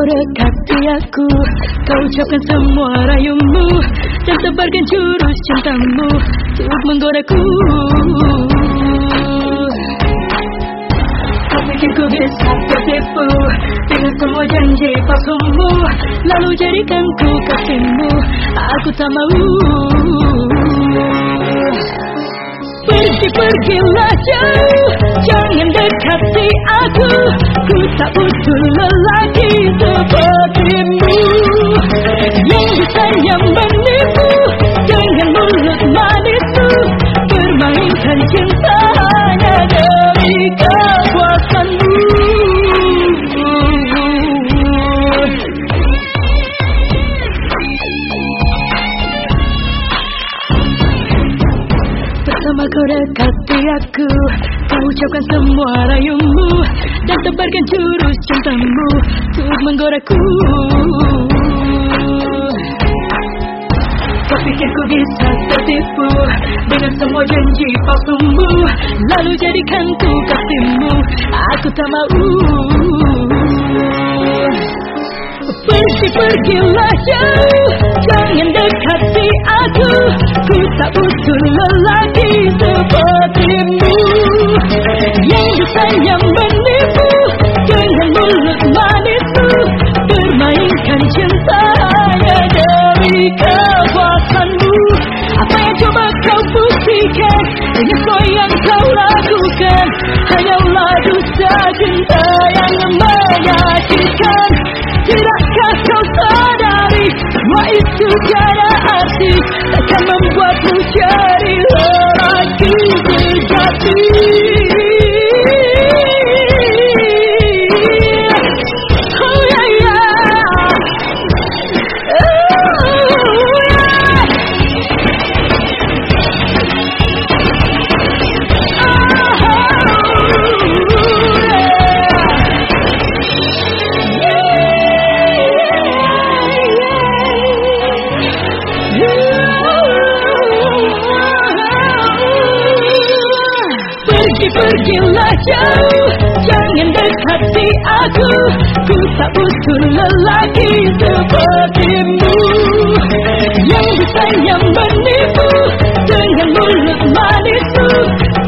kau dekati aku Kau ucapkan semua rayumu Dan tebarkan jurus cintamu. Untuk menggodaku. Kau pikir ku bisa tertipu Dengan semua janji palsumu Lalu jadikan ku kasihmu. Aku tak mau. Pergi-pergilah jauh Jangan dekati aku. Ku tak butuh lelaki dekati aku Kau ucapkan semua rayumu Dan tebarkan jurus cintamu Untuk menggodaku Kau pikir ku bisa tertipu Dengan semua janji palsumu Lalu jadikan ku kasihmu. Aku tak mau. Pergi-pergilah jauh Jangan dekati aku. Ku tak menyakitkan Tidakkah kau sadari? Semua itu tiada arti. Takkan membuatmu jadi jauh Jangan dekati aku. Ku tak butuh lelaki sepertimu. Yang bisa yang menipu Dengan mulut manismu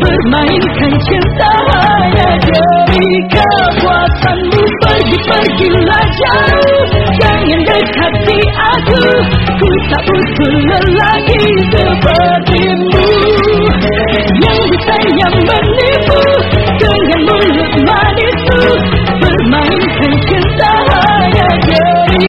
Bermainkan cinta hanya dari kekuatanmu. Pergi-pergilah jauh Jangan dekati aku. Ku tak butuh lelaki sepertimu